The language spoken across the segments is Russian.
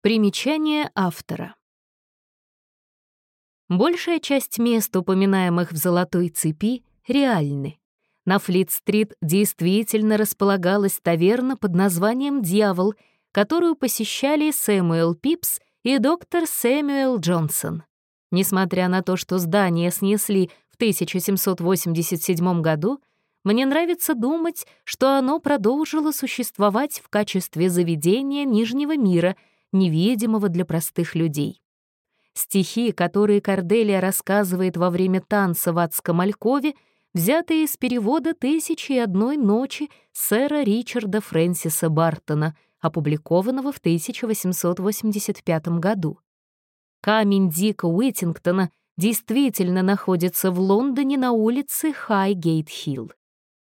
Примечание автора. Большая часть мест, упоминаемых в «Золотой цепи», реальны. На Флит-стрит действительно располагалась таверна под названием «Дьявол», которую посещали Сэмюэл Пипс и доктор Сэмюэл Джонсон. Несмотря на то, что здание снесли в 1787 году, мне нравится думать, что оно продолжило существовать в качестве заведения Нижнего мира, невидимого для простых людей. Стихи, которые Корделия рассказывает во время танца в адском алькове, взятые из перевода «Тысячи и одной ночи» сэра Ричарда Фрэнсиса Бартона, опубликованного в 1885 году. Камень Дика Уиттингтона действительно находится в Лондоне на улице Хайгейт-Хилл.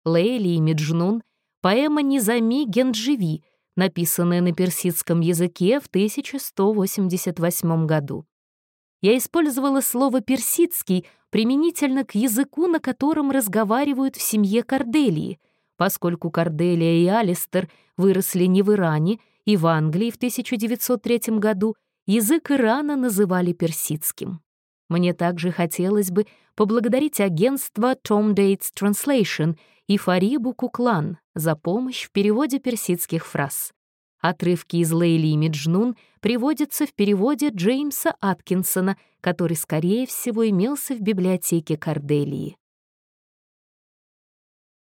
Лейли и Меджнун — поэма Низами Гянджеви, написанная на персидском языке в 1188 году. Я использовала слово «персидский» применительно к языку, на котором разговаривают в семье Корделии, поскольку Корделия и Алистер выросли не в Иране и в Англии в 1903 году, язык Ирана называли персидским. Мне также хотелось бы поблагодарить агентство Tom Dates Translation и Фарибу Куклан за помощь в переводе персидских фраз. Отрывки из Лейли и Меджнун приводятся в переводе Джеймса Аткинсона, который, скорее всего, имелся в библиотеке Корделии.